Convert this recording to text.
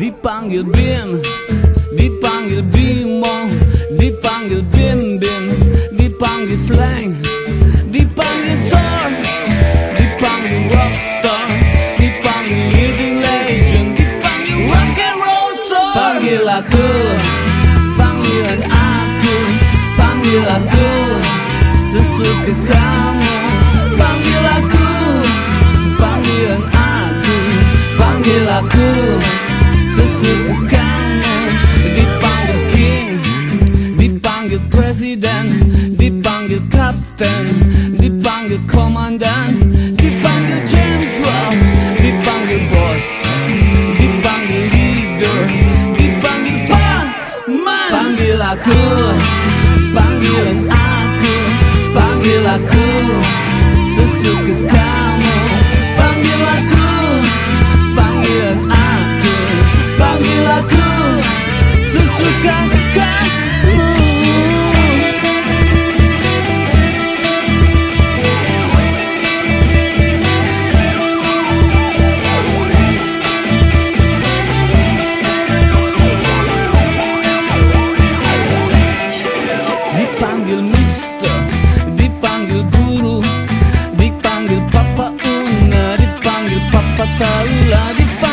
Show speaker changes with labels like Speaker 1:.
Speaker 1: Dipanggil Bim Dipanggil Bimo Dipanggil Bim Bim Dipanggil Slang Dipanggil Storm Dipanggil Rockstar Dipanggil Living Legend Dipanggil Rock and Roll Star Panggil aku Panggilan aku Panggil aku Sesuka kamu Panggil aku Panggilan aku Panggil aku Sesuka kamu Dipanggil King Dipanggil Presiden Dipanggil Kapten Dipanggil Komandan body.